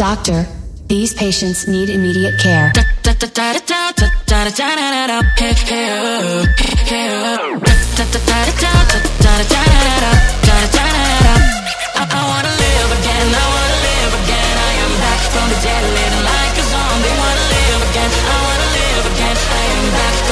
Doctor, these patients need immediate care. from the dead, living like a zombie. Wanna live again? I wanna live again. I am back.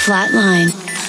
Flatline.